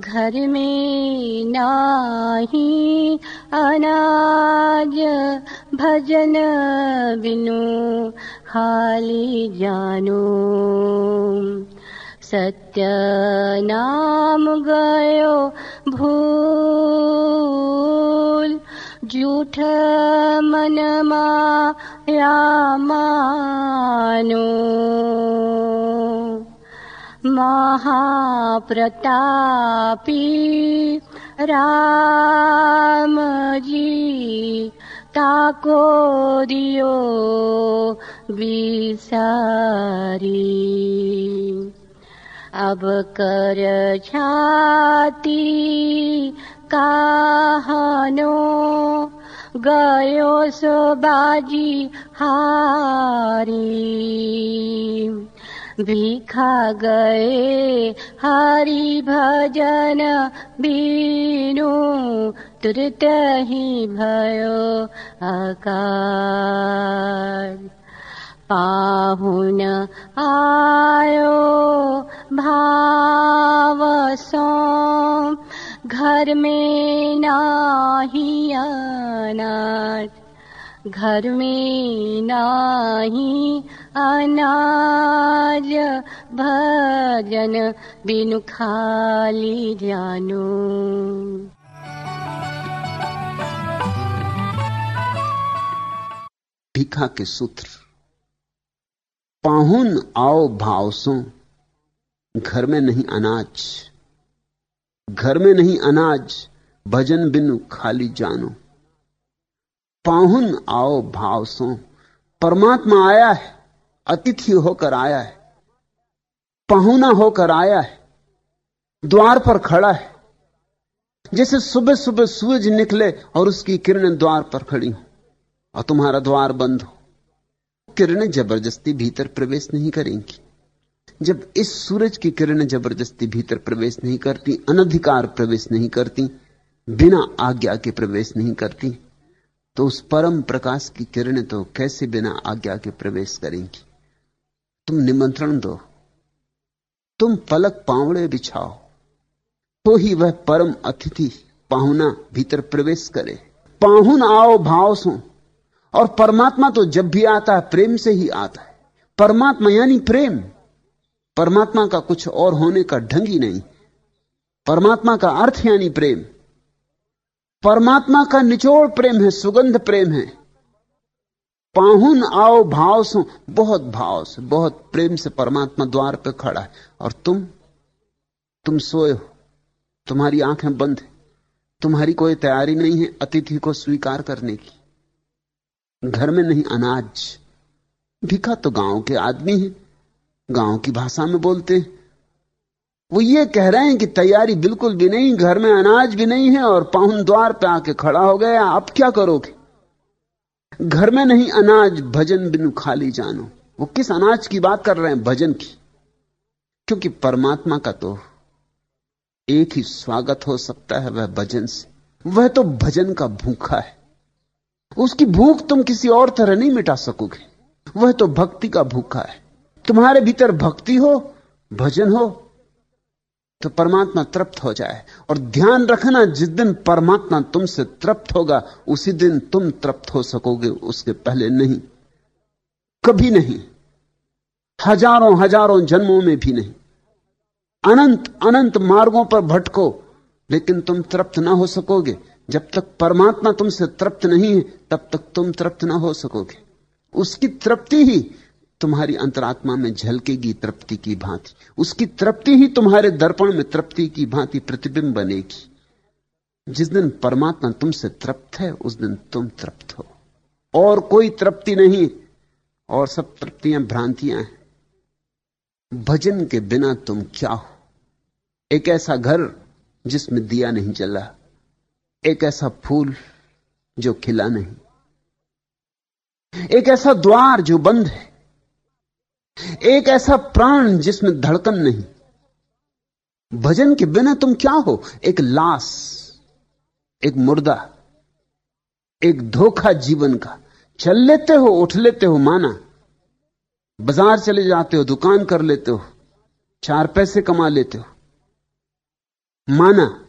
घर में नाही अनाज भजन बिनु खाली जानो। सत्य नाम गयो भूल झूठ मन माया मानो महाप्रतापी राम जी ताको दियो विसारी। अब कर छाती काहनो गयो सो बाजी हारी भीखा गए हरि भजन बीनु तुरत ही भयो आकार पाहुन आयो भाव सो घर में नाही अनाज। घर में नाही अनाज भजन बिनु खाली जानो। भीखा के सूत्र। पाहुन आओ भावसों घर में नहीं अनाज। घर में नहीं अनाज, भजन बिनु खाली जानो। पाहुन आओ भावसों परमात्मा आया है। अतिथि होकर आया है। पहुना होकर आया है। द्वार पर खड़ा है। जैसे सुबह सुबह सूरज निकले और उसकी किरणें द्वार पर खड़ी हो और तुम्हारा द्वार बंद हो। किरणें ज़बरदस्ती भीतर प्रवेश नहीं करेंगी। जब इस सूरज की किरणें ज़बरदस्ती भीतर प्रवेश नहीं करती, अनधिकार प्रवेश नहीं करती, बिना आज्ञा के प्रवेश नहीं करती तो उस परम प्रकाश की किरणें तो कैसे बिना आज्ञा के प्रवेश करेंगी? तुम निमंत्रण दो। तुम पलक पावड़े बिछाओ। तो ही वह परम अतिथि पाहुना भीतर प्रवेश करे। पाहुन आओ भाव सो। और परमात्मा तो जब भी आता है, प्रेम से ही आता है। परमात्मा यानी प्रेम। परमात्मा का कुछ और होने का ढंग ही नहीं। परमात्मा का अर्थ यानी प्रेम। परमात्मा का निचोड़ प्रेम है, सुगंध प्रेम है। पाहुन आओ, भाव से, बहुत भाव से, बहुत प्रेम से परमात्मा द्वार पे खड़ा है। और तुम तुम सोए हो, तुम्हारी आँखें बंद है, तुम्हारी कोई तैयारी नहीं है अतिथि को स्वीकार करने की। घर में नहीं, अनाज। भिखा तो गाँव के आदमी है, गाँव की भाषा में बोलते हैं। वो ये कह रहे हैं कि तैयारी बिल्कुल भी नहीं, घर में अनाज भी नहीं है और पाहुन द्वार पे आके खड़ा हो गया। आप क्या करोगे? घर में नहीं अनाज, भजन बिनु खाली जानो। वो किस अनाज की बात कर रहे हैं? भजन की। क्योंकि परमात्मा का तो एक ही स्वागत हो सकता है वह भजन से। वह तो भजन का भूखा है। उसकी भूख तुम किसी और तरह नहीं मिटा सकोगे। वह तो भक्ति का भूखा है। तुम्हारे भीतर भक्ति हो, भजन हो तो परमात्मा तृप्त हो जाए। और ध्यान रखना, जिस दिन परमात्मा तुमसे तृप्त होगा, उसी दिन तुम तृप्त हो सकोगे, उसके पहले नहीं। कभी नहीं। हज़ारों हज़ारों जन्मों में भी नहीं। अनंत अनंत मार्गों पर भटको, लेकिन तुम तृप्त ना हो सकोगे। जब तक परमात्मा तुमसे तृप्त नहीं है, तब तक तुम तृप्त ना हो सकोगे। उसकी तृप्ति ही तुम्हारी अंतरात्मा में झलकेगी तृप्ति की भांति। उसकी तृप्ति ही तुम्हारे दर्पण में तृप्ति की भांति प्रतिबिंब बनेगी। जिस दिन परमात्मा तुमसे तृप्त है, उस दिन तुम तृप्त हो। और कोई तृप्ति नहीं, और सब तृप्तियाँ भ्रांतियाँ हैं। भजन के बिना तुम क्या हो? एक ऐसा घर जिसमें दिया नहीं जला, एक ऐसा फूल जो खिला नहीं, एक ऐसा द्वार जो बंद है एक ऐसा प्राण जिसमें धड़कन नहीं। भजन के बिना तुम क्या हो? एक लाश, एक मुर्दा, एक धोखा जीवन का। चल लेते हो, उठ लेते हो, माना। बाज़ार चले जाते हो, दुकान कर लेते हो, चार पैसे कमा लेते हो। माना।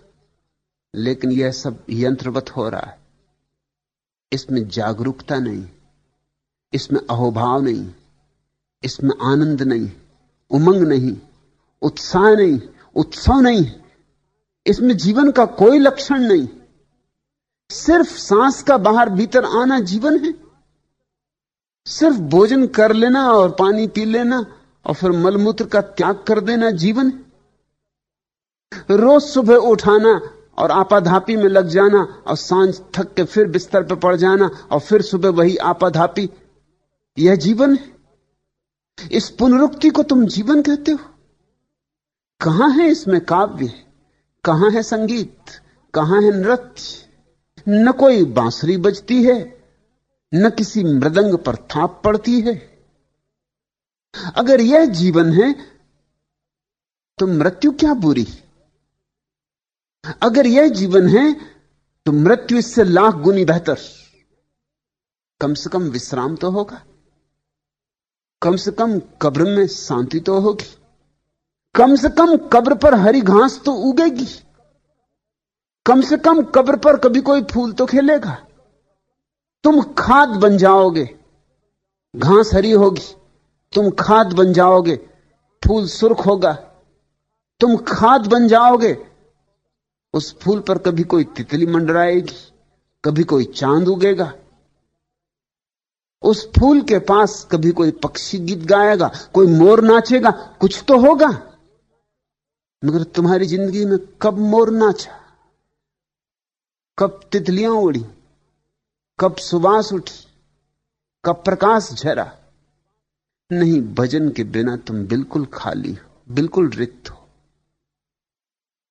लेकिन यह सब यंत्रवत हो रहा है। इसमें जागरूकता नहीं, इसमें अहोभाव नहीं। इसमें आनंद नहीं, उमंग नहीं, उत्साह नहीं, उत्सव नहीं। इसमें जीवन का कोई लक्षण नहीं। सिर्फ़ सांस का बाहर भीतर आना जीवन है। सिर्फ़ भोजन कर लेना और पानी पी लेना और फिर मलमूत्र का त्याग कर देना जीवन है। रोज सुबह उठाना और आपाधापी में लग जाना और साँझ थक के फिर बिस्तर पर पड़ जाना और फिर सुबह वही आपाधापी, यह जीवन है। इस पुनरुक्ति को तुम जीवन कहते हो? कहाँ है इसमें काव्य? कहाँ है संगीत? कहाँ है नृत्य? न कोई बांसुरी बजती है, न किसी मृदंग पर थाप पड़ती है। अगर यह जीवन है तो मृत्यु क्या बुरी? अगर यह जीवन है तो मृत्यु इससे लाख गुनी बेहतर। कम से कम विश्राम तो होगा। कम से कम कब्र में शांति तो होगी। कम से कम कब्र पर हरी घास तो उगेगी। कम से कम कब्र पर कभी कोई फूल तो खेलेगा। तुम खाद बन जाओगे, घास हरी होगी। तुम खाद बन जाओगे, फूल सुर्ख होगा। तुम खाद बन जाओगे, उस फूल पर कभी कोई तितली मंडराएगी, कभी कोई चाँद उगेगा। उस फूल के पास कभी कोई पक्षी गीत गाएगा, कोई मोर नाचेगा, कुछ तो होगा। मगर तुम्हारी ज़िंदगी में कब मोर नाचा? कब तितलियाँ उड़ी? कब सुबास उठी? कब प्रकाश झरा? नहीं, भजन के बिना तुम बिल्कुल खाली हो, बिल्कुल रिक्त हो।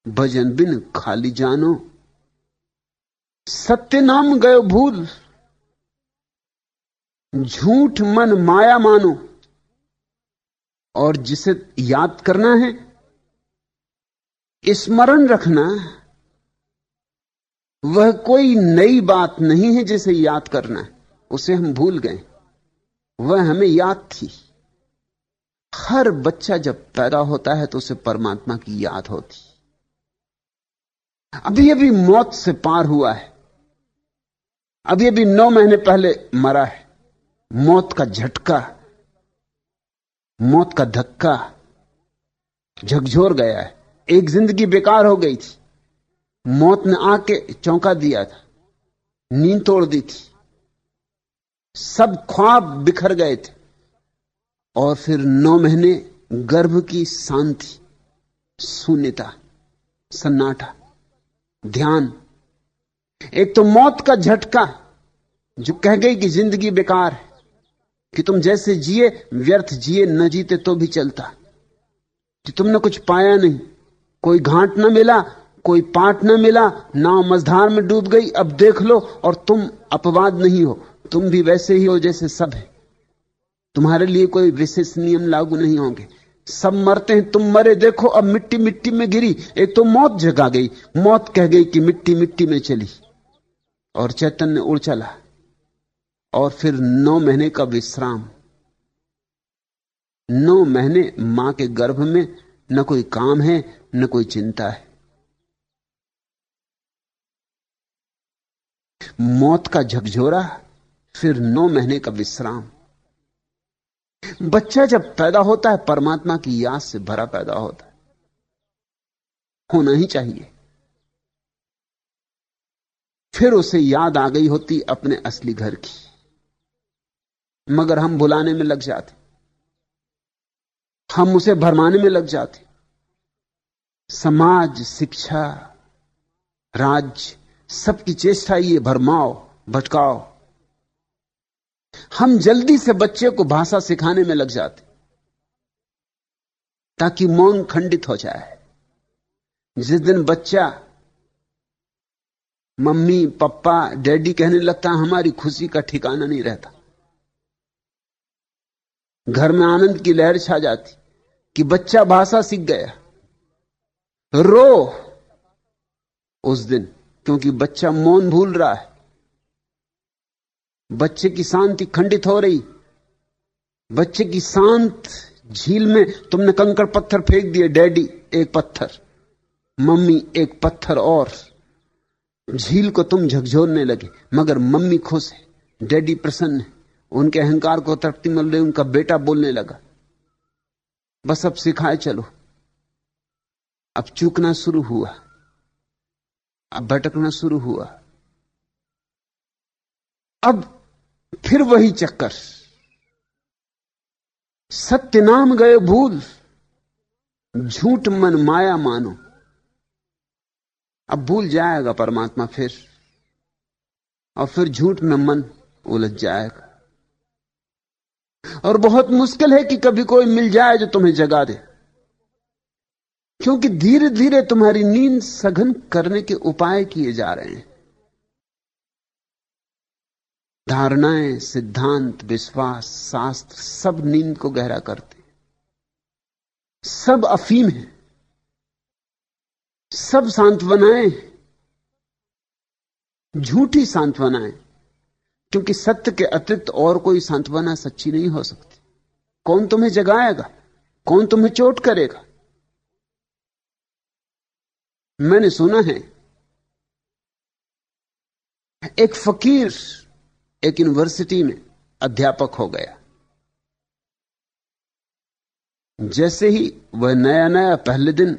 भजन बिन खाली जानो। सत्य नाम गयो भूल। झूठ मन माया मानो। और जिसे याद करना है, स्मरण रखना, वह कोई नई बात नहीं है जिसे याद करना है। उसे हम भूल गए। वह हमें याद थी। हर बच्चा जब पैदा होता है तो उसे परमात्मा की याद होती। अभी अभी मौत से पार हुआ है। अभी अभी नौ महीने पहले मरा है। मौत का झटका, मौत का धक्का झकझोर गया है। एक ज़िंदगी बेकार हो गई थी। मौत ने आके चौंका दिया था, नींद तोड़ दी थी। सब ख्वाब बिखर गए थे और फिर नौ महीने गर्भ की शांति, शून्यता, सन्नाटा, ध्यान। एक तो मौत का झटका जो कह गई कि ज़िंदगी बेकार है। कि तुम जैसे जिए, व्यर्थ जिए, न जीते तो भी चलता। कि तुमने कुछ पाया नहीं। कोई घाट न मिला, कोई पाठ न मिला नाव मझधार में डूब गई, अब देख लो और तुम अपवाद नहीं हो। तुम भी वैसे ही हो जैसे सब है। तुम्हारे लिए कोई विशेष नियम लागू नहीं होंगे। सब मरते हैं, तुम मरे, देखो, अब मिट्टी मिट्टी में गिरी। एक तो मौत जगा गई। मौत कह गई कि मिट्टी मिट्टी में चली। और चैतन्य उड़ चला। और फिर नौ महीने का विश्राम। नौ महीने माँ के गर्भ में न कोई काम है, न कोई चिंता है। मौत का झकझोरा, फिर नौ महीने का विश्राम। बच्चा जब पैदा होता है, परमात्मा की याद से भरा पैदा होता है। होना ही चाहिए। फिर उसे याद आ गई होती अपने असली घर की। मगर हम बुलाने में लग जाते। हम उसे भरमाने में लग जाते। समाज, शिक्षा, राज्य, सबकी चेष्टा ये, भरमाओ, भटकाओ। हम जल्दी से बच्चे को भाषा सिखाने में लग जाते, ताकि मौन खंडित हो जाए। जिस दिन बच्चा, मम्मी, पप्पा, डैडी कहने लगता, हमारी खुशी का ठिकाना नहीं रहता। घर में आनंद की लहर छा जाती, कि बच्चा भाषा सीख गया। रो उस दिन, क्योंकि बच्चा मौन भूल रहा है। बच्चे की शांति खंडित हो रही, बच्चे की शांत झील में तुमने कंकड़ पत्थर फेंक दिए, डैडी एक पत्थर, मम्मी एक पत्थर और। झील को तुम झकझोरने लगे, मगर मम्मी खुश है, डैडी प्रसन्न है। उनके अहंकार को तृप्ति मिल रही, उनका बेटा बोलने लगा। बस अब सिखाए चलो। अब चूकना शुरू हुआ। अब भटकना शुरू हुआ। अब फिर वही चक्कर। सत्य नाम गए भूल। झूठ मन माया मानो। अब भूल जाएगा परमात्मा फिर। और फिर झूठ में मन उलझ जाएगा। और बहुत मुश्किल है कि कभी कोई मिल जाए जो तुम्हें जगा दे। क्योंकि धीरे धीरे तुम्हारी नींद सघन करने के उपाय किए जा रहे हैं। धारणाएँ, सिद्धांत, विश्वास, शास्त्र सब नींद को गहरा करते सब अफीम है। सब सांत्वनाएँ झूठी सांत्वनाएँ। क्योंकि सत्य के अतिरिक्त और कोई सांत्वना सच्ची नहीं हो सकती। कौन तुम्हें जगाएगा? कौन तुम्हें चोट करेगा? मैंने सुना है, एक फकीर एक यूनिवर्सिटी में अध्यापक हो गया। जैसे ही वह नया नया पहले दिन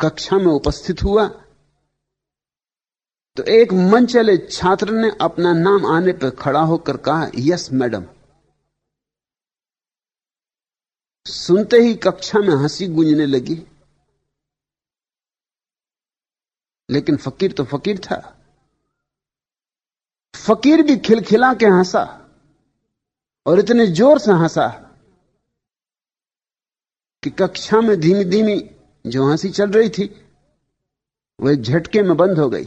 कक्षा में उपस्थित हुआ तो एक मन चले छात्र ने अपना नाम आने पर खड़ा होकर कहा, यस, मैडम। सुनते ही कक्षा में हँसी गूंजने लगी। लेकिन फकीर तो फकीर था। फकीर भी खिलखिला के हंसा और इतने ज़ोर से हंसा कि कक्षा में धीमी धीमी जो हँसी चल रही थी वह झटके में बंद हो गई।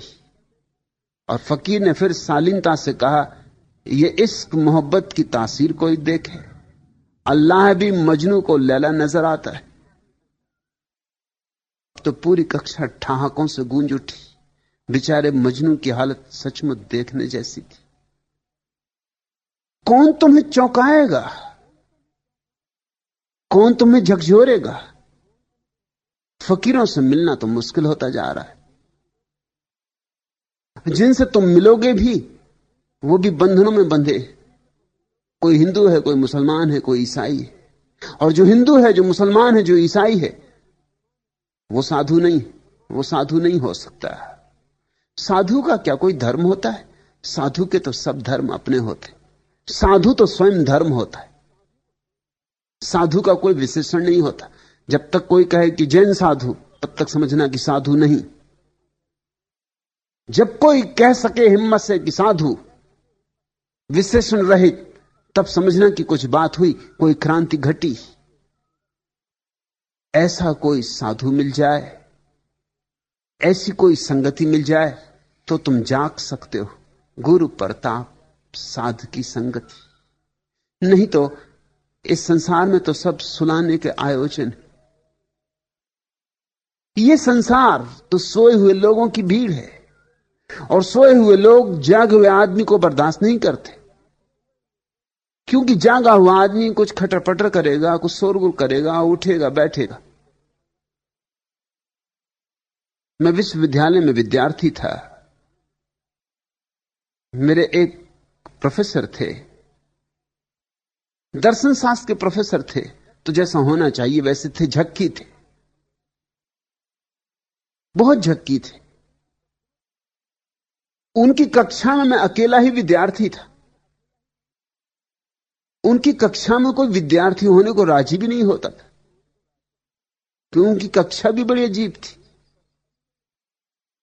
और फकीर ने फिर शालीनता से कहा यह इश्क, मोहब्बत की तासीर कोई देखे। अल्लाह भी मजनू को लैला नज़र आता है। तो पूरी कक्षा ठहाकों से गूंज उठी। बेचारे मजनू की हालत सचमुच देखने जैसी थी। कौन तुम्हें चौंकाएगा? कौन तुम्हें झकझोरेगा? फकीरों से मिलना तो मुश्किल होता जा रहा है। जिनसे तुम मिलोगे भी, वो भी बंधनों में बंधे कोई हिंदू है, कोई मुसलमान है, कोई ईसाई है। और जो हिंदू है, जो मुसलमान है, जो ईसाई है, वो साधु नहीं, वो साधु नहीं हो सकता। साधु का क्या कोई धर्म होता है? साधु के तो सब धर्म अपने होते साधु तो स्वयं धर्म होता है। साधु का कोई विशेषण नहीं होता। जब तक कोई कहे कि जैन साधु, तब तक समझना कि साधु नहीं। जब कोई कह सके हिम्मत से कि साधु विशेषण रहित, तब समझना कि कुछ बात हुई, कोई क्रांति घटी। ऐसा कोई साधु मिल जाए, ऐसी कोई संगति मिल जाए तो तुम जाग सकते हो। गुरु प्रताप साध की संगति। नहीं तो इस संसार में तो सब सुलाने के आयोजन। ये संसार तो सोए हुए लोगों की भीड़ है। और सोए हुए लोग, जागे हुए आदमी को बर्दाश्त नहीं करते। क्योंकि जागा हुआ आदमी कुछ खटर पटर करेगा, कुछ शोरगुल करेगा, उठेगा, बैठेगा। मैं विश्वविद्यालय में विद्यार्थी था। मेरे एक प्रोफेसर थे। दर्शन शास्त्र के प्रोफेसर थे। तो जैसा होना चाहिए, वैसे थे, झक्की थे। बहुत झक्की थे। उनकी कक्षा में मैं अकेला ही विद्यार्थी था। उनकी कक्षा में कोई विद्यार्थी होने को राज़ी भी नहीं होता था। क्योंकि उनकी कक्षा भी बड़ी अजीब थी।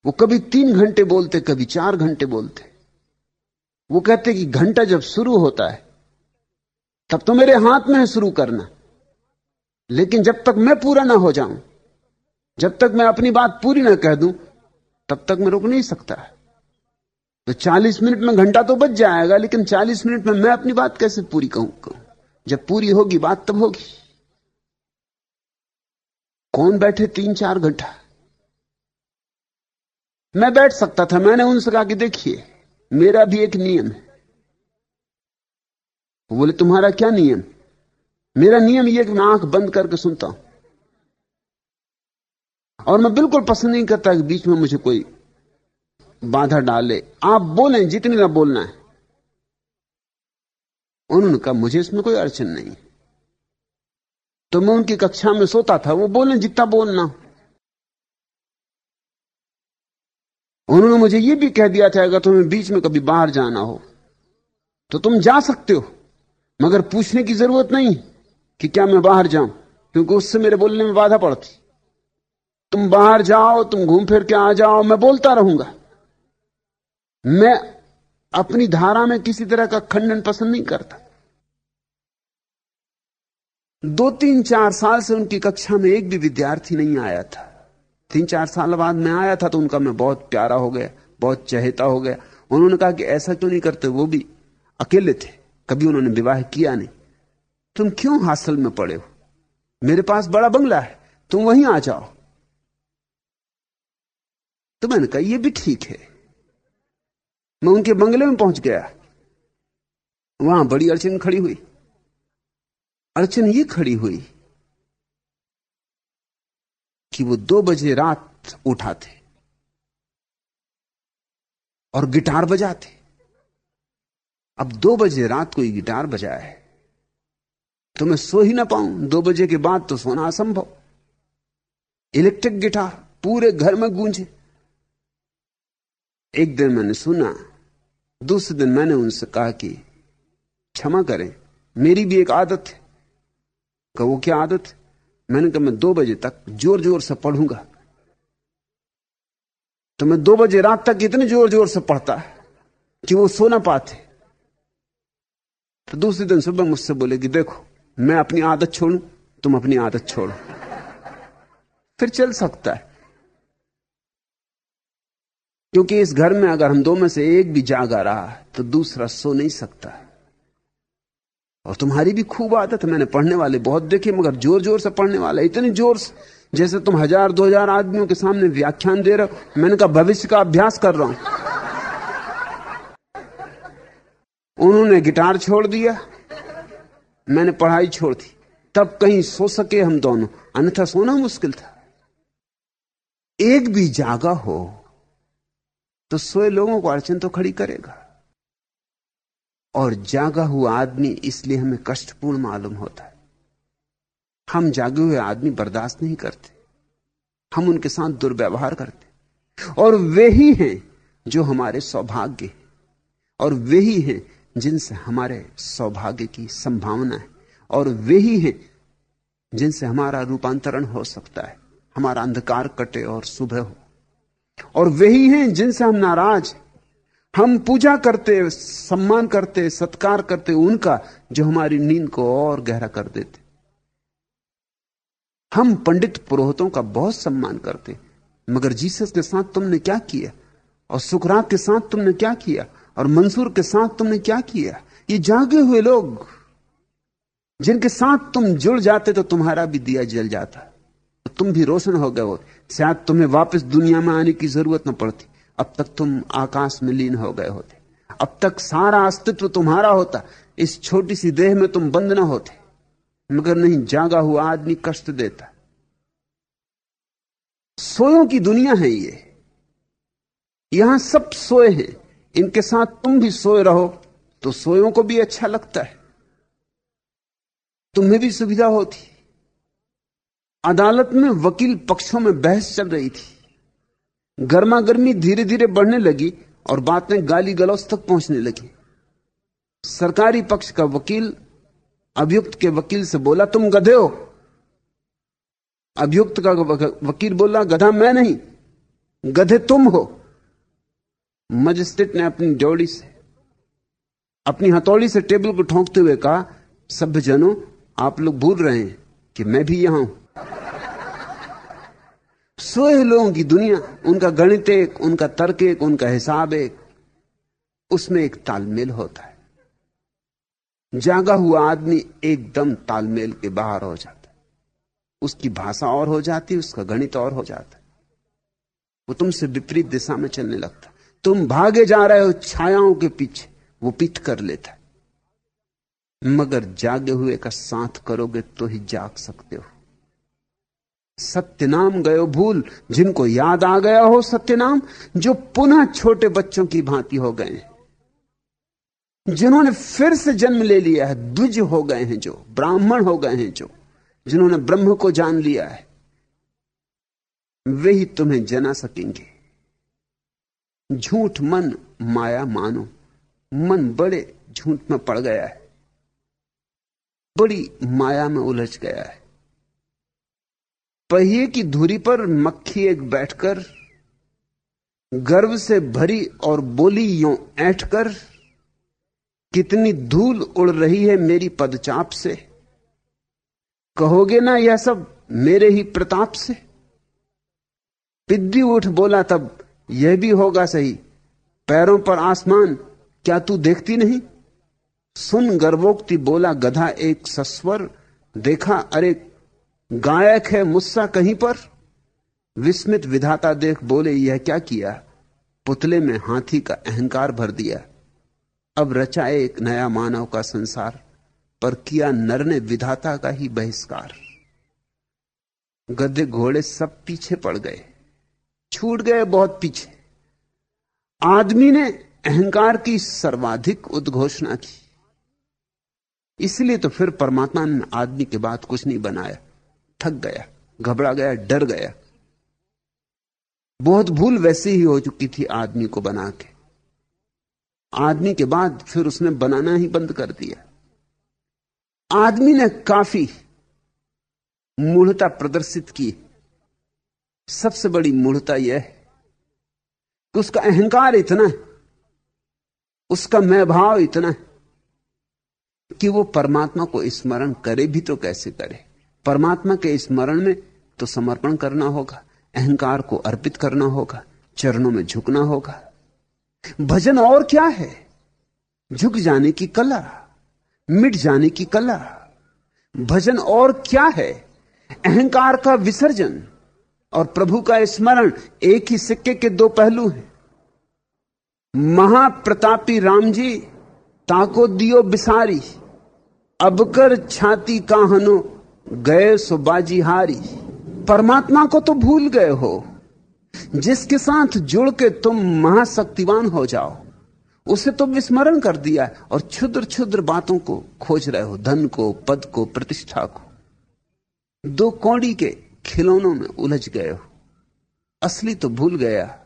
वो कभी तीन घंटे बोलते, कभी चार घंटे बोलते। वो कहते कि घंटा जब शुरू होता है, तब तो मेरे हाथ में है शुरू करना। लेकिन जब तक मैं पूरा ना हो जाऊँ, जब तक मैं अपनी बात पूरी ना कह दूँ, तब तक मैं रुक नहीं सकता। तो 40 मिनट में घंटा तो बच जाएगा, लेकिन 40 मिनट में मैं अपनी बात कैसे पूरी कहूँ? जब पूरी होगी, बात तब होगी। कौन बैठे तीन चार घंटा? मैं बैठ सकता था, मैंने उनसे कहा कि देखिए, मेरा भी एक नियम है। बोले, तुम्हारा क्या नियम? मेरा नियम यह कि मैं आँख बंद करके सुनता हूँ। और मैं बिल्कुल पसंद नहीं करता कि बीच में मुझे कोई बाधा डाले। आप बोलें, जितनी ना बोलना है। उन्होंने कहा मुझे इसमें कोई अड़चन नहीं। तो मैं उनकी कक्षा में सोता था, वो बोले, जितना बोलना। उन्होंने मुझे ये भी कह दिया था, अगर तुम्हें बीच में कभी बाहर जाना हो तो तुम जा सकते हो। मगर पूछने की ज़रूरत नहीं कि क्या मैं बाहर जाऊँ, क्योंकि उससे मेरे बोलने में बाधा पड़ती। तुम बाहर जाओ, तुम घूम फिर के आ जाओ, मैं बोलता रहूँगा। मैं अपनी धारा में किसी तरह का खंडन पसंद नहीं करता। दो तीन चार साल से उनकी कक्षा में एक भी विद्यार्थी नहीं आया था। तीन चार साल बाद मैं आया था तो उनका मैं बहुत प्यारा हो गया, बहुत चहेता हो गया। उन्होंने कहा कि ऐसा क्यों नहीं करते? वो भी अकेले थे, कभी उन्होंने विवाह किया नहीं। तुम क्यों हासिल में पड़े हो? मेरे पास बड़ा बंगला है, तुम वहीं आ जाओ। तो मैंने कहा यह भी ठीक है। मैं उनके बंगले में पहुँच गया। वहाँ बड़ी अड़चन खड़ी हुई। अड़चन ये खड़ी हुई कि वो दो बजे रात उठा थे और गिटार बजाते। अब दो बजे रात कोई गिटार बजाए तो मैं सो ही ना पाऊँ। दो बजे के बाद तो सोना असंभव। इलेक्ट्रिक गिटार पूरे घर में गूंजे। एक दिन मैंने सुना, दूसरे दिन मैंने उनसे कहा कि, क्षमा करें, मेरी भी एक आदत है। कहा, वो क्या आदत? मैंने कहा, मैं दो बजे तक ज़ोर ज़ोर से पढ़ूँगा। तो मैं दो बजे रात तक इतने ज़ोर ज़ोर से पढ़ता कि वो सो ना पाते। तो दूसरे दिन सुबह मुझसे बोले कि, देखो, मैं अपनी आदत छोड़ू, तुम अपनी आदत छोड़ो। फिर चल सकता है। क्योंकि इस घर में अगर हम दो में से एक भी जागा रहा तो दूसरा सो नहीं सकता। और तुम्हारी भी खूब आदत है, मैंने पढ़ने वाले बहुत देखे, मगर ज़ोर ज़ोर से पढ़ने वाले, इतने ज़ोर से, जैसे तुम हज़ार, दो हज़ार आदमियों के सामने व्याख्यान दे रहे हो। मैंने कहा, भविष्य का अभ्यास कर रहा हूँ। उन्होंने गिटार छोड़ दिया। मैंने पढ़ाई छोड़ दी। तब कहीं सो सके हम दोनों। अन्यथा सोना मुश्किल था। एक भी जागा हो तो सोए लोगों को अड़चन तो खड़ी करेगा। और जागा हुआ आदमी इसलिए हमें कष्टपूर्ण मालूम होता है। हम जागे हुए आदमी बर्दाश्त नहीं करते। हम उनके साथ दुर्व्यवहार करते। और वे ही हैं जो हमारे सौभाग्य और वे ही हैं जिनसे हमारे सौभाग्य की संभावना है। और वे ही हैं जिनसे हमारा रूपांतरण हो सकता है। हमारा अंधकार कटे और सुबह हो। और वही हैं जिनसे हम नाराज़ हम पूजा करते, सम्मान करते, सत्कार करते, उनका जो हमारी नींद को और गहरा कर देते। हम पंडित पुरोहितों का बहुत सम्मान करते मगर जीसस के साथ तुमने क्या किया? और सुखरात के साथ तुमने क्या किया? और मंसूर के साथ तुमने क्या किया? ये जागे हुए लोग, जिनके साथ तुम जुड़ जाते तो तुम्हारा भी दिया जल जाता। तुम भी रोशन हो गए हो। शायद तुम्हें वापस दुनिया में आने की ज़रूरत न पड़ती। अब तक तुम आकाश में लीन हो गए होते। अब तक सारा अस्तित्व तुम्हारा होता। इस छोटी सी देह में तुम बंद ना होते। मगर नहीं, जागा हुआ आदमी कष्ट देता। सोयों की दुनिया है ये। यहाँ सब सोए हैं। इनके साथ तुम भी सोए रहो तो सोयों को भी अच्छा लगता है। तुम्हें भी सुविधा होती। अदालत में वकील पक्षों में बहस चल रही थी। गर्मा गर्मी धीरे धीरे बढ़ने लगी और बातें गाली गलौज तक पहुँचने लगी। सरकारी पक्ष का वकील, अभियुक्त के वकील से बोला, तुम गधे हो? अभियुक्त का वकील बोला, गधा मैं नहीं, गधे तुम हो। मजिस्ट्रेट ने अपनी डोड़ी से, अपनी हथौड़ी से टेबल को ठोंकते हुए कहा सभ्य जनों आप लोग भूल रहे हैं कि मैं भी यहाँ हूँ। सोए लोगों की दुनिया, उनका गणित एक, उनका तर्क एक, उनका हिसाब एक, उसमें एक तालमेल होता है। जागा हुआ आदमी एकदम तालमेल के बाहर हो जाता है। उसकी भाषा और हो जाती उसका गणित और हो जाता है। वो तुमसे विपरीत दिशा में चलने लगता है। तुम भागे जा रहे हो छायाओं के पीछे, वो पीठ कर लेता है। मगर जागे हुए का साथ करोगे तो ही जाग सकते हो। सत्यनाम गयो भूल, जिनको याद आ गया हो सत्यनाम, जो पुनः छोटे बच्चों की भांति हो गए जिन्होंने फिर से जन्म ले लिया है, द्विज हो गए हैं जो, ब्राह्मण हो गए हैं जो, जिन्होंने ब्रह्म को जान लिया है, वे ही तुम्हें जना सकेंगे। झूठ मन माया मानो, मन बड़े झूठ में पड़ गया है, बड़ी माया में उलझ गया है। पहिए की धुरी पर मक्खी एक बैठकर, गर्व से भरी और बोली यो ऐठकर, कितनी धूल उड़ रही है मेरी पदचाप से। कहोगे ना यह सब मेरे ही प्रताप से? पिद्दी उठ बोला तब, यह भी होगा सही, पैरों पर आसमान, क्या तू देखती नहीं? सुन गर्वोक्ति बोला गधा एक सस्वर, देखा अरे गायक है मुस्सा कहीं पर? विस्मित विधाता देख बोले, यह क्या किया? पुतले में हाथी का अहंकार भर दिया। अब रचाए एक नया मानव का संसार, पर किया नर ने विधाता का ही बहिष्कार। गधे घोड़े सब पीछे पड़ गए। छूट गए बहुत पीछे। आदमी ने अहंकार की सर्वाधिक उद्घोषणा की। इसलिए तो फिर परमात्मा ने आदमी के बाद कुछ नहीं बनाया। थक गया, घबरा गया, डर गया। बहुत भूल वैसी ही हो चुकी थी आदमी को बना के। आदमी के बाद फिर उसने बनाना ही बंद कर दिया। आदमी ने काफ़ी मूढ़ता प्रदर्शित की। सबसे बड़ी मूढ़ता यह है कि उसका अहंकार इतना है, उसका मैं भाव इतना है कि वो परमात्मा को स्मरण करे भी तो कैसे करे। परमात्मा के स्मरण में तो समर्पण करना होगा, अहंकार को अर्पित करना होगा, चरणों में झुकना होगा। भजन और क्या है? झुक जाने की कला, मिट जाने की कला। भजन और क्या है? अहंकार का विसर्जन और प्रभु का स्मरण एक ही सिक्के के दो पहलू हैं। महाप्रतापी राम जी, ताको दियो बिसारी, अब कर छाती काहनो गए सो बाजी हारी। परमात्मा को तो भूल गए हो। जिसके साथ जुड़ के तुम महाशक्तिवान हो जाओ, उसे तो विस्मरण कर दिया और क्षुद्र क्षुद्र बातों को खोज रहे हो, धन को, पद को, प्रतिष्ठा को। दो कौड़ी के खिलौनों में उलझ गए हो। असली तो भूल गया।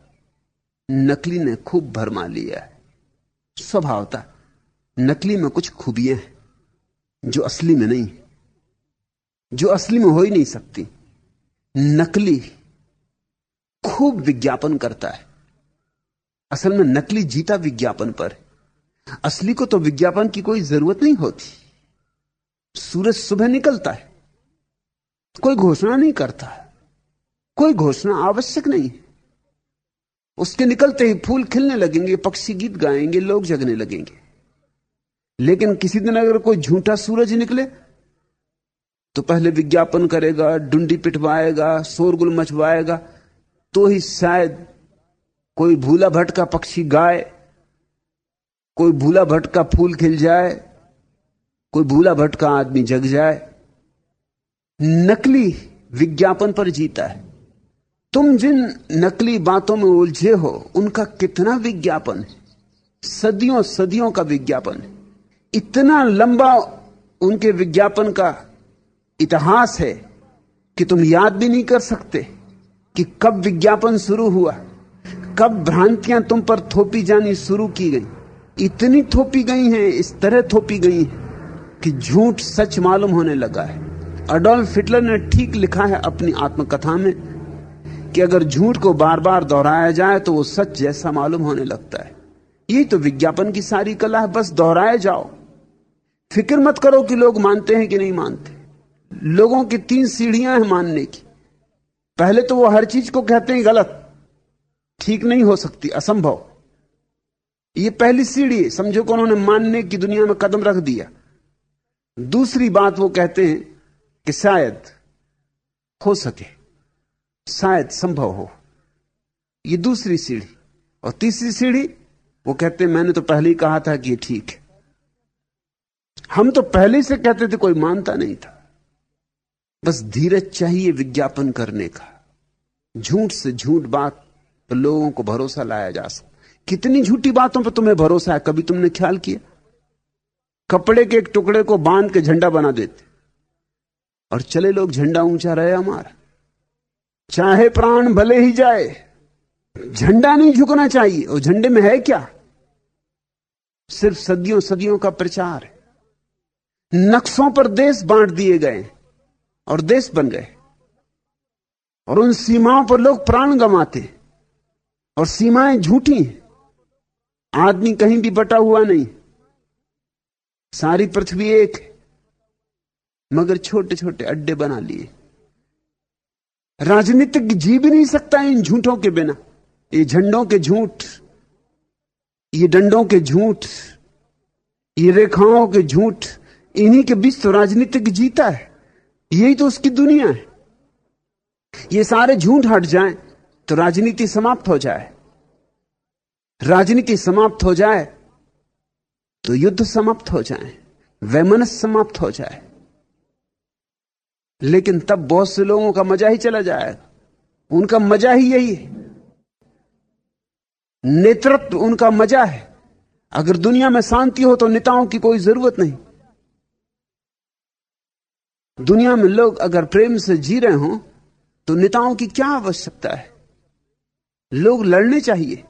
नकली ने खूब भरमा लिया है। स्वभावता नकली में कुछ खूबियाँ हैं, जो असली में नहीं। जो असली में हो ही नहीं सकती। नकली खूब विज्ञापन करता है। असल में नकली जीता विज्ञापन पर। असली को तो विज्ञापन की कोई ज़रूरत नहीं होती। सूरज सुबह निकलता है। कोई घोषणा नहीं करता। कोई घोषणा आवश्यक नहीं उसके निकलते ही फूल खिलने लगेंगे, पक्षी गीत गाएँगे, लोग जगने लगेंगे। लेकिन किसी दिन अगर कोई झूठा सूरज निकले तो पहले विज्ञापन करेगा, डुंडी पिटवाएगा, शोरगुल मचवाएगा तो ही शायद कोई भूला भटका पक्षी गाए, कोई भूला भटका फूल खिल जाए, कोई भूला भटका आदमी जग जाए। नकली विज्ञापन पर जीता है। तुम जिन नकली बातों में उलझे हो, उनका कितना विज्ञापन है? सदियों सदियों का विज्ञापन है। इतना लंबा उनके विज्ञापन का इतिहास है कि तुम याद भी नहीं कर सकते कि कब विज्ञापन शुरू हुआ, कब भ्रांतियाँ तुम पर थोपी जानी शुरू की गई। इतनी थोपी गई हैं, इस तरह थोपी गई हैं कि झूठ सच मालूम होने लगा है। अडोल्फ हिटलर ने ठीक लिखा है अपनी आत्मकथा में कि अगर झूठ को बार बार दोहराया जाए तो वो सच जैसा मालूम होने लगता है। यही तो विज्ञापन की सारी कला है, बस दोहराए जाओ। फ़िक्र मत करो कि लोग मानते हैं कि नहीं मानते। लोगों की तीन सीढ़ियाँ हैं मानने की। पहले तो वो हर चीज़ को कहते हैं गलत। ठीक नहीं हो सकती, असंभव। ये पहली सीढ़ी समझो को उन्होंने मानने की दुनिया में कदम रख दिया। दूसरी बात वो कहते हैं कि शायद हो सके, शायद संभव हो। ये दूसरी सीढ़ी। और तीसरी सीढ़ी, वो कहते हैं, मैंने तो पहले ही कहा था कि ये ठीक है। हम तो पहले से कहते थे, कोई मानता नहीं था। बस धीरज चाहिए विज्ञापन करने का। झूठ से झूठ बात तो लोगों को भरोसा लाया जा सकता कितनी झूठी बातों पर तुम्हें भरोसा है? कभी तुमने ख्याल किया? कपड़े के एक टुकड़े को बाँध के झंडा बना देते। और चले लोग झंडा ऊँचा रहे हमारा। चाहे प्राण भले ही जाए, झंडा नहीं झुकना चाहिए। और झंडे में है क्या? सिर्फ़ सदियों सदियों का प्रचार है। नक्शों पर देश बांट दिए गए और देश बन गए। और उन सीमाओं पर लोग प्राण गंवाते। और सीमाएँ झूठी आदमी कहीं भी बटा हुआ नहीं। सारी पृथ्वी एक मगर छोटे छोटे अड्डे बना लिए। राजनीतिक जी भी नहीं सकता इन झूठों के बिना। ये झंडों के झूठ, ये डंडों के झूठ, ये रेखाओं के झूठ, इन्हीं के बीच तो राजनीतिक जीता है। यही तो उसकी दुनिया है। ये सारे झूठ हट जाएँ तो राजनीति समाप्त हो जाए। राजनीति समाप्त हो जाए तो युद्ध समाप्त हो जाए वैमनस समाप्त हो जाए। लेकिन तब बहुत से लोगों का मज़ा ही चला जाएगा उनका मज़ा ही यही है। नेतृत्व उनका मज़ा है। अगर दुनिया में शांति हो तो नेताओं की कोई ज़रूरत नहीं। दुनिया में लोग अगर प्रेम से जी रहे हो तो नेताओं की क्या आवश्यकता है? लोग लड़ने चाहिए।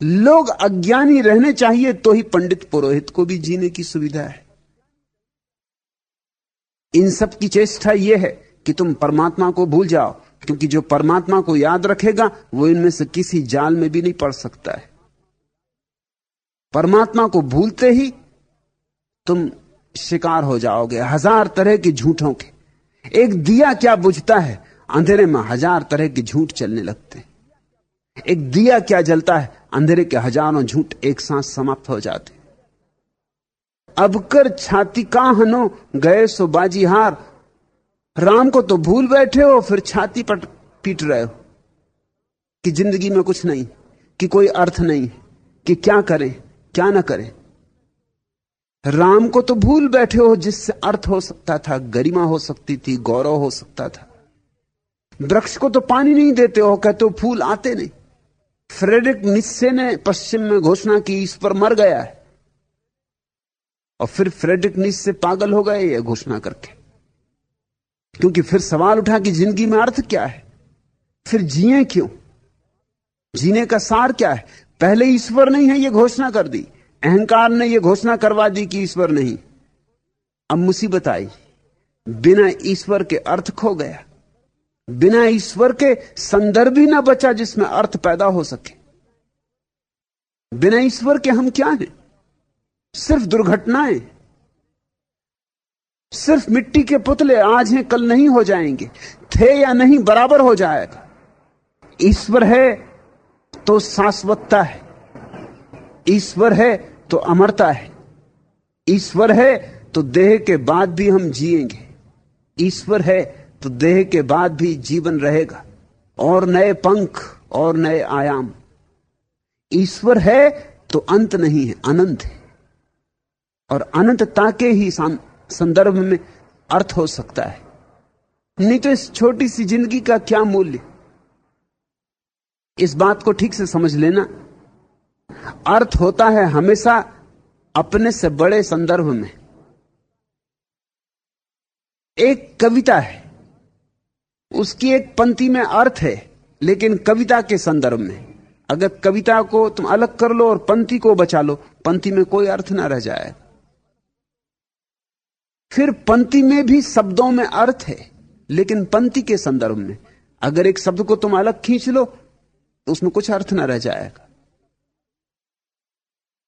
लोग अज्ञानी रहने चाहिए तो ही पंडित पुरोहित को भी जीने की सुविधा है। इन सब की चेष्टा यह है कि तुम परमात्मा को भूल जाओ, क्योंकि जो परमात्मा को याद रखेगा, वो इनमें से किसी जाल में भी नहीं पड़ सकता है। परमात्मा को भूलते ही तुम शिकार हो जाओगे, हज़ार तरह के झूठों के। एक दिया क्या बुझता है? अंधेरे में हज़ार तरह के झूठ चलने लगते हैं। एक दिया क्या जलता है? अंधेरे के हज़ारों झूठ एक साथ समाप्त हो जाते अब कर छाती का हनो गए सो बाजी हार। राम को तो भूल बैठे हो, फिर छाती पर पीट रहे हो। कि ज़िंदगी में कुछ नहीं, कि कोई अर्थ नहीं, कि क्या करें, क्या ना करें। राम को तो भूल बैठे हो जिससे अर्थ हो सकता था, गरिमा हो सकती थी, गौरव हो सकता था। वृक्ष को तो पानी नहीं देते हो कहते हो फूल आते नहीं। फ्रेडरिक निस्से ने पश्चिम में घोषणा की पर मर गया है। और फिर फ्रेडरिक निस्से पागल हो गए यह घोषणा करके। क्योंकि फिर सवाल उठा कि ज़िंदगी में अर्थ क्या है? फिर जिए क्यों? जीने का सार क्या है? पहले ईश्वर नहीं है यह घोषणा कर दी। अहंकार ने यह घोषणा करवा दी कि ईश्वर नहीं। अब मुसीबत आई। बिना ईश्वर के अर्थ खो गया। बिना ईश्वर के संदर्भ ही ना बचा जिसमें अर्थ पैदा हो सके। बिना ईश्वर के हम क्या हैं? सिर्फ़ दुर्घटनाएँ। सिर्फ़ मिट्टी के पुतले आज हैं, कल नहीं हो जाएँगे। थे या नहीं, बराबर हो जाएगा। ईश्वर है तो शाश्वतता है। ईश्वर है तो अमरता है। ईश्वर है तो देह के बाद भी हम जिएँगे। ईश्वर है तो देह के बाद भी जीवन रहेगा। और नए पंख, और नए आयाम। ईश्वर है तो अंत नहीं है, अनंत है। और अनंतता के ही संदर्भ में अर्थ हो सकता है। नहीं तो इस छोटी सी ज़िंदगी का क्या मूल्य? इस बात को ठीक से समझ लेना। अर्थ होता है हमेशा अपने से बड़े संदर्भ में। एक कविता है। उसकी एक पंक्ति में अर्थ है, लेकिन कविता के संदर्भ में। अगर कविता को तुम अलग कर लो और पंक्ति को बचा लो, पंक्ति में कोई अर्थ ना रह जाए। फिर पंक्ति में भी शब्दों में अर्थ है, लेकिन पंक्ति के संदर्भ में। अगर एक शब्द को तुम अलग खींच लो तो उसमें कुछ अर्थ ना रह जाएगा।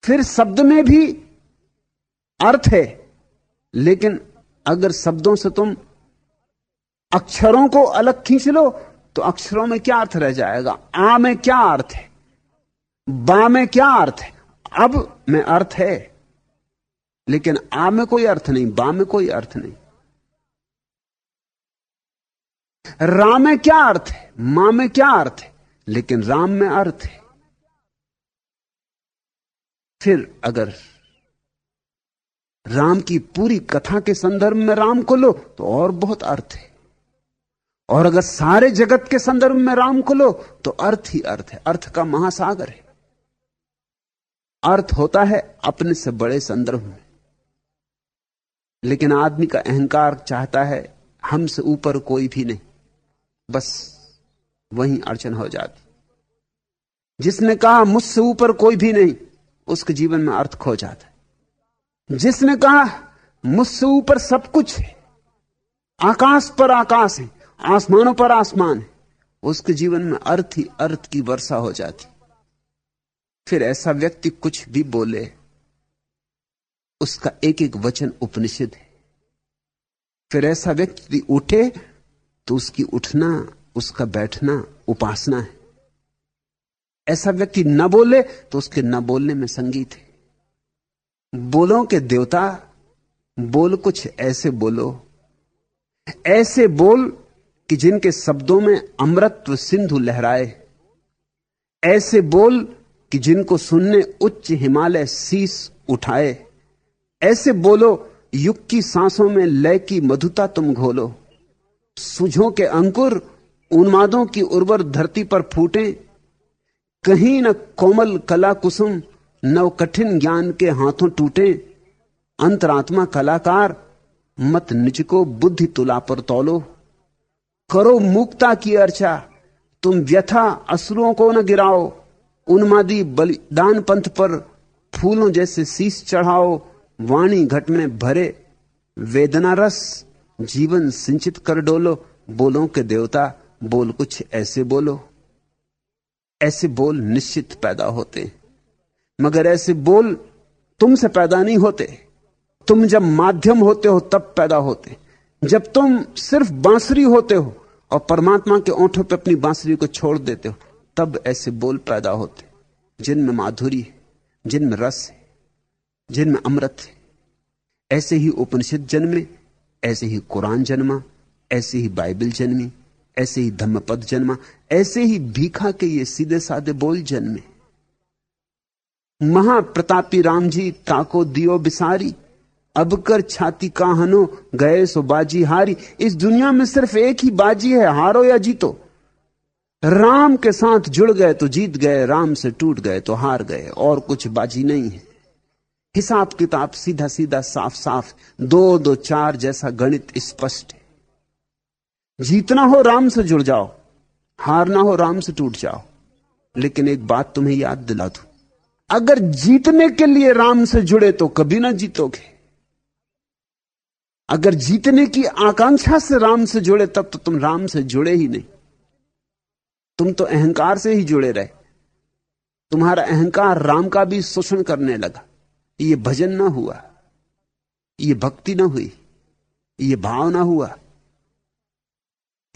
फिर शब्द में भी अर्थ है, लेकिन अगर शब्दों से तुम अक्षरों को अलग खींच लो तो अक्षरों में क्या अर्थ रह जाएगा? आ में क्या अर्थ है? बा में क्या अर्थ है? अब में अर्थ है, लेकिन आ में कोई अर्थ नहीं, बा में कोई अर्थ नहीं। राम में क्या अर्थ है? माँ में क्या अर्थ है? लेकिन राम में अर्थ है। फिर अगर राम की पूरी कथा के संदर्भ में राम को लो तो और बहुत अर्थ है। और अगर सारे जगत के संदर्भ में राम को लो तो अर्थ ही अर्थ है। अर्थ का महासागर है। अर्थ होता है अपने से बड़े संदर्भ में। लेकिन आदमी का अहंकार चाहता है, हमसे ऊपर कोई भी नहीं। बस वहीं अड़चन हो जाती। जिसने कहा, मुझसे ऊपर कोई भी नहीं उसके जीवन में अर्थ खो जाता है। जिसने कहा, मुझसे ऊपर सब कुछ है। आकाश पर आकाश है, आसमानों पर आसमान है। उसके जीवन में अर्थ ही अर्थ की वर्षा हो जाती। फिर ऐसा व्यक्ति कुछ भी बोले, उसका एक एक वचन उपनिषद है। फिर ऐसा व्यक्ति उठे तो उसकी उठना, उसका बैठना उपासना है। ऐसा व्यक्ति न बोले तो उसके न बोलने में संगीत है। बोलों के देवता, बोल कुछ ऐसे बोलो। ऐसे बोल कि जिनके शब्दों में अमृतत्व सिंधु लहराए। ऐसे बोल कि जिनको सुनने उच्च हिमालय शीस उठाए। ऐसे बोलो, युग की सांसों में लय की मधुता तुम घोलो। सुझों के अंकुर उन्मादों की उर्वर धरती पर फूटे। कहीं न कोमल कला कुसुम नव कठिन ज्ञान के हाथों टूटे। अंतरात्मा कलाकार, मत निज को बुद्धि तुला पर तोलो। करो मुक्ता की अर्चा, तुम व्यथा असुरों को न गिराओ। उन्मादी बलिदान पंथ पर फूलों जैसे शीश चढ़ाओ। वाणी घट में भरे, वेदना रस, जीवन सिंचित कर डोलो। बोलो के देवता, बोल कुछ ऐसे बोलो। ऐसे बोल निश्चित पैदा होते। मगर ऐसे बोल तुमसे पैदा नहीं होते। तुम जब माध्यम होते हो, तब पैदा होते। जब तुम सिर्फ़ बांसुरी होते हो और परमात्मा के ओंठों पर अपनी बांसुरी को छोड़ देते हो, तब ऐसे बोल पैदा होते। जिनमें माधुरी है, जिनमें रस है, जिनमें अमृत है। ऐसे ही उपनिषद जन्मे, ऐसे ही कुरान जन्मा, ऐसे ही बाइबल जन्मी। ऐसे ही धम्मपद जन्मा, ऐसे ही भीखा के ये सीधे साधे बोल जन्मे। महाप्रतापी राम जी ताको दियो बिसारी, अब कर छाती काहनो, गए सो बाजी हारी। इस दुनिया में सिर्फ़ एक ही बाजी है, हारो या जीतो। राम के साथ जुड़ गए तो जीत गए, राम से टूट गए तो हार गए, और कुछ बाजी नहीं है। हिसाब किताब सीधा सीधा साफ़ साफ़ दो दो चार जैसा गणित स्पष्ट। जीतना हो राम से जुड़ जाओ। हारना हो राम से टूट जाओ। लेकिन एक बात तुम्हें याद दिला दू। अगर जीतने के लिए राम से जुड़े तो कभी ना जीतोगे। अगर जीतने की आकांक्षा से राम से जुड़े, तब तो तुम राम से जुड़े ही नहीं। तुम तो अहंकार से ही जुड़े रहे। तुम्हारा अहंकार राम का भी शोषण करने लगा। ये भजन ना हुआ। ये भक्ति ना हुई। ये भाव ना हुआ।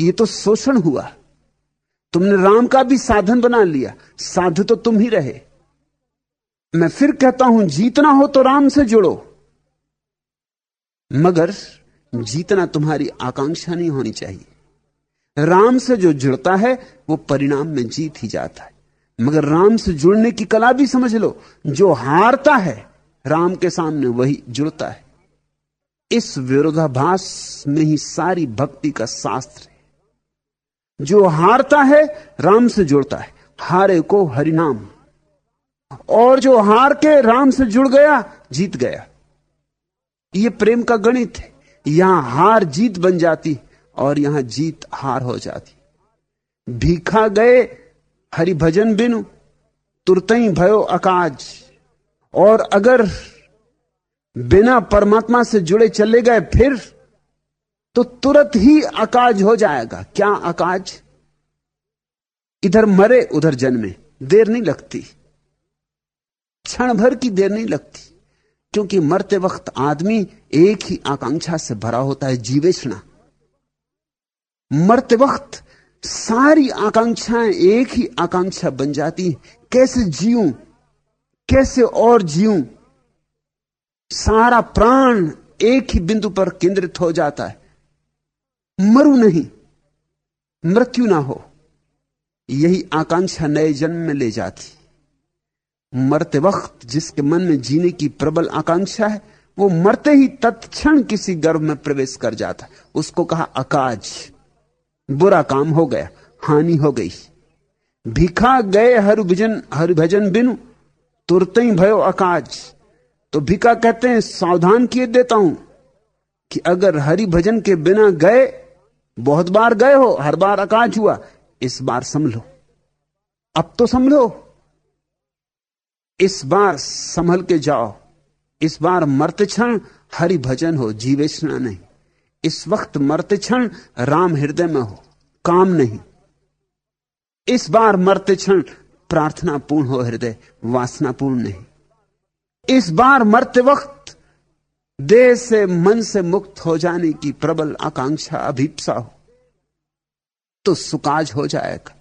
ये तो शोषण हुआ। तुमने राम का भी साधन बना लिया। साधु तो तुम ही रहे। मैं फिर कहता हूँ, जीतना हो तो राम से जुड़ो। मगर जीतना तुम्हारी आकांक्षा नहीं होनी चाहिए। राम से जो जुड़ता है, वो परिणाम में जीत ही जाता है। मगर राम से जुड़ने की कला भी समझ लो। जो हारता है, राम के सामने वही जुड़ता है। इस विरोधाभास में ही सारी भक्ति का शास्त्र जो हारता है, राम से जुड़ता है। हारे को हरिनाम। और जो हार के राम से जुड़ गया, जीत गया। ये प्रेम का गणित है। यहाँ हार जीत बन जाती और यहाँ जीत हार हो जाती। भीखा गए हरिभजन बिनु, तुरतई भयो अकाज। और अगर बिना परमात्मा से जुड़े चले गए, फिर तो तुरंत ही अकाज हो जाएगा। क्या अकाज? इधर मरे, उधर जन्मे। देर नहीं लगती। क्षण भर की देर नहीं लगती। क्योंकि मरते वक्त आदमी एक ही आकांक्षा से भरा होता है जीवेशना मरते वक्त सारी आकांक्षाएँ एक ही आकांक्षा बन जाती कैसे जीऊं? कैसे और जीऊं? सारा प्राण एक ही बिंदु पर केंद्रित हो जाता है। मरु नहीं, मृत्यु ना हो। यही आकांक्षा नए जन्म में ले जाती। मरते वक्त जिसके मन में जीने की प्रबल आकांक्षा है, वो मरते ही तत्क्षण किसी गर्भ में प्रवेश कर जाता। उसको कहा, अकाज, बुरा काम हो गया, हानि हो गई। भिखा गए हरिभजन हरिभजन बिनु, तुरते ही भयो अकाज। तो भिका कहते हैं, सावधान किए देता हूँ कि अगर हरि भजन के बिना गए बहुत बार गए हो, हर बार अकाज हुआ। इस बार संभलो। अब तो संभलो। इस बार संभल के जाओ। इस बार मर्त क्षण हरि भजन हो जीवेशना नहीं। इस वक्त मर्त क्षण राम हृदय में हो, काम नहीं। इस बार मर्त क्षण प्रार्थना पूर्ण हो, हृदय वासना पूर्ण नहीं। इस बार मरते वक्त देह से मन से मुक्त हो जाने की प्रबल आकांक्षा अभीपसा हो तो सुकाज हो जाएगा।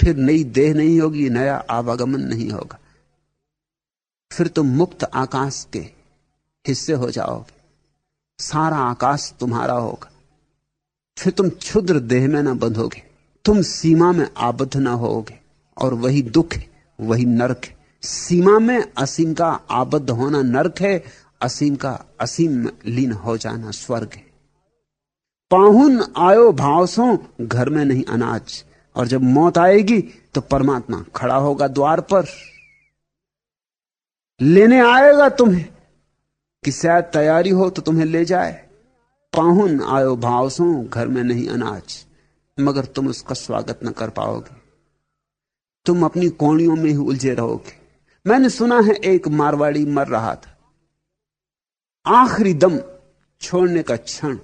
फिर नई देह नहीं होगी, नया आवागमन नहीं होगा। फिर तुम मुक्त आकाश के हिस्से हो जाओगे। सारा आकाश तुम्हारा होगा। फिर तुम क्षुद्र देह में ना बंधोगे। तुम सीमा में आबद्ध ना होगे, और वही दुख है वही नरक। है सीमा में असीम का आबद्ध होना नरक है असीम का असीम लीन हो जाना स्वर्ग है। पाहुन आयो भावसों घर में नहीं अनाज। और जब मौत आएगी तो परमात्मा खड़ा होगा द्वार पर। लेने आएगा तुम्हें, कि शायद तैयारी हो तो तुम्हें ले जाए। पाहुन आयो भावसों घर में नहीं अनाज। मगर तुम उसका स्वागत न कर पाओगे। तुम अपनी कोणियों में ही उलझे रहोगे। मैंने सुना है, एक मारवाड़ी मर रहा था। आखिरी दम छोड़ने का क्षण।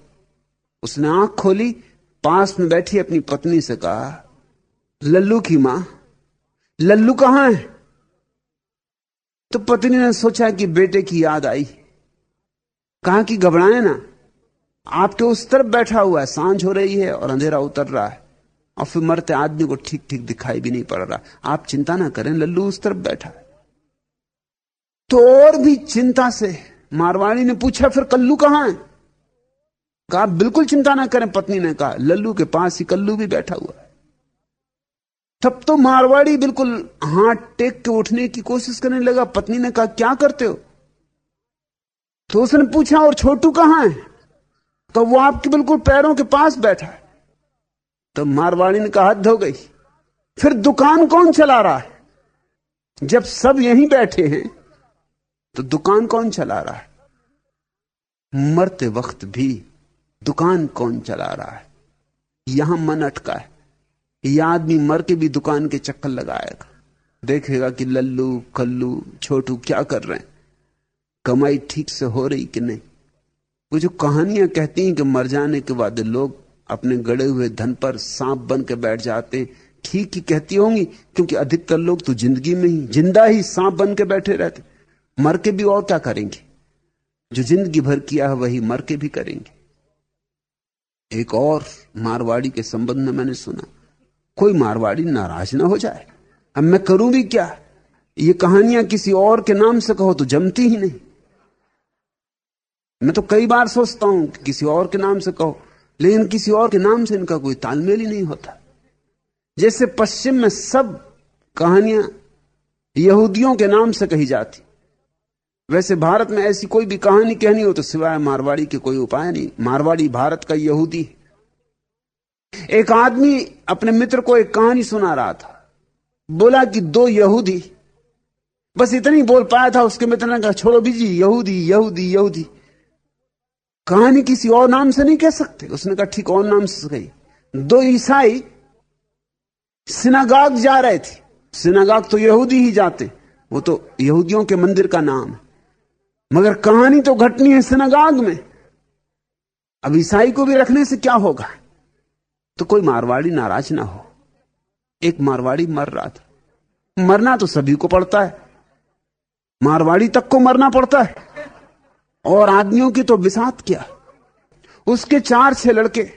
उसने आँख खोली, पास में बैठी अपनी पत्नी से कहा, लल्लू की माँ, लल्लू कहाँ है? तो पत्नी ने सोचा कि बेटे की याद आई। कहा कि घबराए ना, आपके उस तरफ़ बैठा हुआ है, साँझ हो रही है और अंधेरा उतर रहा है। और फिर मरते आदमी को ठीक ठीक दिखाई भी नहीं पड़ रहा। आप चिंता ना करें, लल्लू उस तरफ़ बैठा है। तो और भी चिंता से मारवाड़ी ने पूछा, फिर कल्लू कहाँ है? कहा, बिल्कुल चिंता ना करें, पत्नी ने कहा, लल्लू के पास ही कल्लू भी बैठा हुआ तब तो मारवाड़ी बिल्कुल हाथ टेक के उठने की कोशिश करने लगा। पत्नी ने कहा, क्या करते हो? तो उसने पूछा, और छोटू कहाँ है? तो वो आपके बिल्कुल पैरों के पास बैठा है। तो मारवाड़ी ने कहा, हद हो गई। फिर दुकान कौन चला रहा है? जब सब यहीं बैठे हैं तो दुकान कौन चला रहा है? मरते वक्त भी दुकान कौन चला रहा है? यहाँ मन अटका है यह आदमी मर के भी दुकान के चक्कर लगाएगा। देखेगा कि लल्लू, कल्लू, छोटू क्या कर रहे हैं? कमाई ठीक से हो रही कि नहीं? वो जो कहानियाँ कहती हैं कि मर जाने के बाद लोग अपने गड़े हुए धन पर सांप बन के बैठ जाते हैं, ठीक ही कहती होंगी, क्योंकि अधिकतर लोग तो ज़िंदगी में ही, ज़िंदा ही सांप बन के बैठे रहते मर के भी और क्या करेंगे? जो ज़िंदगी भर किया है वही मर के भी करेंगे। एक और मारवाड़ी के संबंध में मैंने सुना, कोई मारवाड़ी नाराज़ ना हो जाए। अब मैं करूँ भी क्या? ये कहानियाँ किसी और के नाम से कहो तो जमती ही नहीं। मैं तो कई बार सोचता हूँ कि किसी और के नाम से कहो, लेकिन किसी और के नाम से इनका कोई तालमेल ही नहीं होता। जैसे पश्चिम में सब कहानियाँ यहूदियों के नाम से कही जाती वैसे भारत में ऐसी कोई भी कहानी कहनी हो तो सिवाय मारवाड़ी के कोई उपाय नहीं। मारवाड़ी भारत का यहूदी एक आदमी अपने मित्र को एक कहानी सुना रहा था। बोला कि दो यहूदी, बस इतनी बोल पाया था उसके मित्र ने कहा, छोड़ो बीजी, यहूदी यहूदी यहूदी। कहानी किसी और नाम से नहीं कह सकते। उसने कहा, ठीक, और नाम से कही। दो ईसाई सिनागाग जा रहे थे। सिनागाग तो यहूदी ही जाते। वो तो यहूदियों के मंदिर का नाम है। मगर कहानी तो घटनी है सिनागाग में। अब ईसाई को भी रखने से क्या होगा? तो कोई मारवाड़ी नाराज़ ना हो। एक मारवाड़ी मर रहा था। मरना तो सभी को पड़ता है। मारवाड़ी तक को मरना पड़ता है। और आदमियों की तो विषाद क्या? उसके चार छह लड़के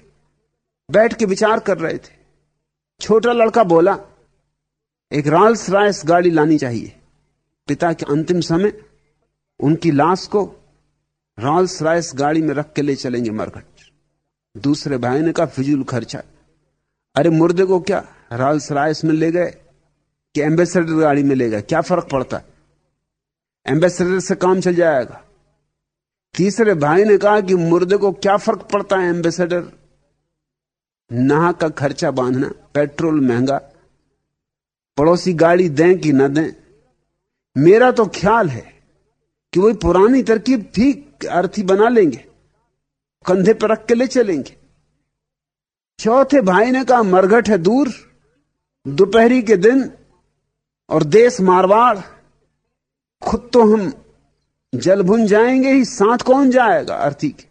बैठ के विचार कर रहे थे। छोटा लड़का बोला, एक राल्स रायस गाड़ी लानी चाहिए। पिता के अंतिम समय उनकी लाश को रॉल्स रायस गाड़ी में रख के ले चलेंगे मरघट। दूसरे भाई ने कहा, फिजूल खर्चा। अरे मुर्दे को क्या? रॉल्स रायस में ले गए कि एम्बेसडर गाड़ी में ले गए? क्या फ़र्क पड़ता? है एम्बेसडर से काम चल जाएगा। तीसरे भाई ने कहा कि मुर्दे को क्या फ़र्क पड़ता है एम्बेसडर? नहा का खर्चा बांधना, पेट्रोल महँगा, पड़ोसी गाड़ी दें कि न दें? मेरा तो ख्याल है कि वही पुरानी तरकीब ठीक अर्थी बना लेंगे, कंधे पर रख के ले चलेंगे। चौथे भाई ने कहा, मरघट है दूर, दोपहरी के दिन और देश मारवाड़, खुद तो हम जल भुन जाएँगे ही, साथ कौन जाएगा अर्थी के?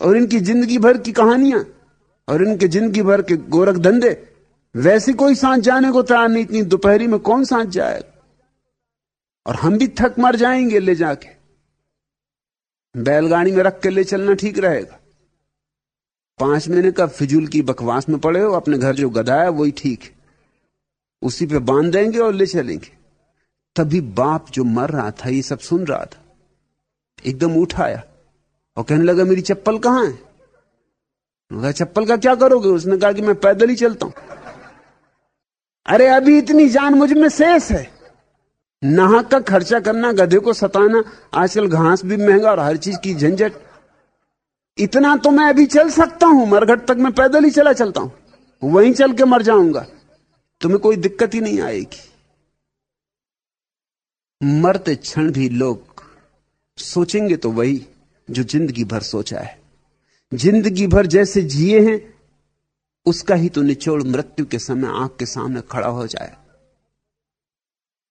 और इनकी ज़िंदगी भर की कहानियाँ, और इनके ज़िंदगी भर के गोरख धंधे, वैसे कोई साथ जाने को तैयार नहीं, इतनी दोपहरी में कौन साथ जाएगा? और हम भी थक मर जाएँगे ले जाके। बैलगाड़ी में रख के ले चलना ठीक रहेगा। पाँच महीने का फिजूल की बकवास में पड़े हो, अपने घर जो गधा है, वही ठीक है। उसी पे बाँध देंगे और ले चलेंगे। तभी बाप जो मर रहा था, ये सब सुन रहा था। एकदम उठाया और कहने लगा, मेरी चप्पल कहाँ है? चप्पल का क्या करोगे? उसने कहा कि, मैं पैदल ही चलता हूँ। अरे, अभी इतनी जान मुझमें शेष है। नाहक का खर्चा करना, गधे को सताना, आजकल घास भी महँगा और हर चीज़ की झंझट। इतना तो मैं अभी चल सकता हूँ, मरघट तक मैं पैदल ही चला चलता हूँ। वहीं चल के मर जाऊँगा। तुम्हें कोई दिक्कत ही नहीं आएगी। मरते क्षण भी लोग सोचेंगे तो वही जो ज़िंदगी भर सोचा है। ज़िंदगी भर जैसे जिए हैं, उसका ही तो निचोड़ मृत्यु के समय आँख के सामने खड़ा हो जाए।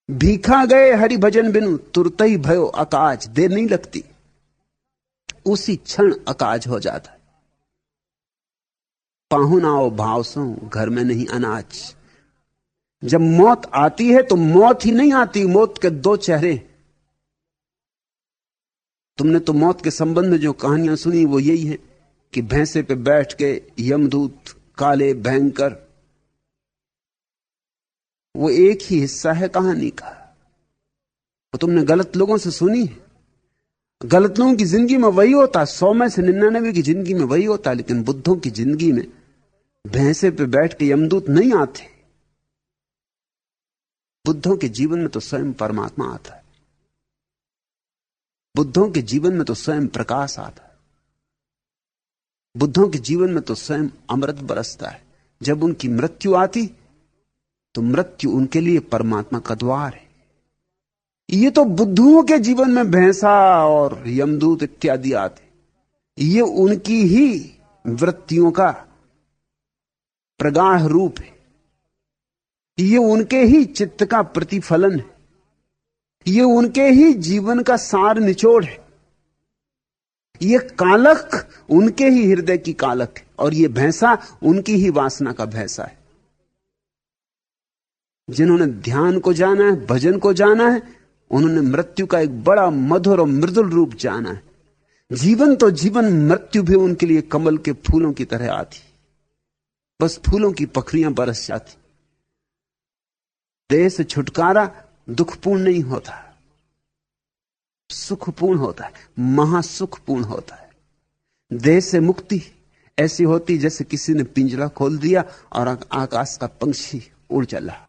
भीखा गए हरि भजन बिनु तुरत ही भयो अकाज देर नहीं लगती। उसी क्षण अकाज हो जाता है। पाहुनाओ भाव सो, घर में नहीं अनाज। जब मौत आती है तो मौत ही नहीं आती, मौत के दो चेहरे। तुमने तो मौत के संबंध में जो कहानियाँ सुनी, वो यही है कि भैंसे पे बैठ के यमदूत, काले, भयंकर वो एक ही हिस्सा है कहानी का। वो तुमने गलत लोगों से सुनी है। गलत लोगों की ज़िंदगी में वही होता, सौ में से निन्यानवे की ज़िंदगी में वही होता, लेकिन बुद्धों की ज़िंदगी में भैंसे पे बैठ के यमदूत नहीं आते। बुद्धों के जीवन में तो स्वयं परमात्मा आता है। बुद्धों के जीवन में तो स्वयं प्रकाश आता है। बुद्धों के जीवन में तो स्वयं अमृत बरसता है। जब उनकी मृत्यु आती तो मृत्यु उनके लिए परमात्मा का द्वार है। ये तो बुद्धुओं के जीवन में भैंसा और यमदूत इत्यादि आते ये उनकी ही वृत्तियों का प्रगाढ़ रूप है। ये उनके ही चित्त का प्रतिफलन है। ये उनके ही जीवन का सार निचोड़ है। ये कालक उनके ही हृदय की कालक है और ये भैंसा उनकी ही वासना का भैंसा है। जिन्होंने ध्यान को जाना है, भजन को जाना है, उन्होंने मृत्यु का एक बड़ा मधुर और मृदुल रूप जाना है। जीवन तो जीवन, मृत्यु भी उनके लिए कमल के फूलों की तरह आती। बस फूलों की पखरियाँ बरस जाती। देह से छुटकारा दुखपूर्ण नहीं होता। सुखपूर्ण होता है, महासुखपूर्ण होता है। देह से मुक्ति ऐसी होती जैसे किसी ने पिंजरा खोल दिया और आकाश का पंक्षी उड़ चला।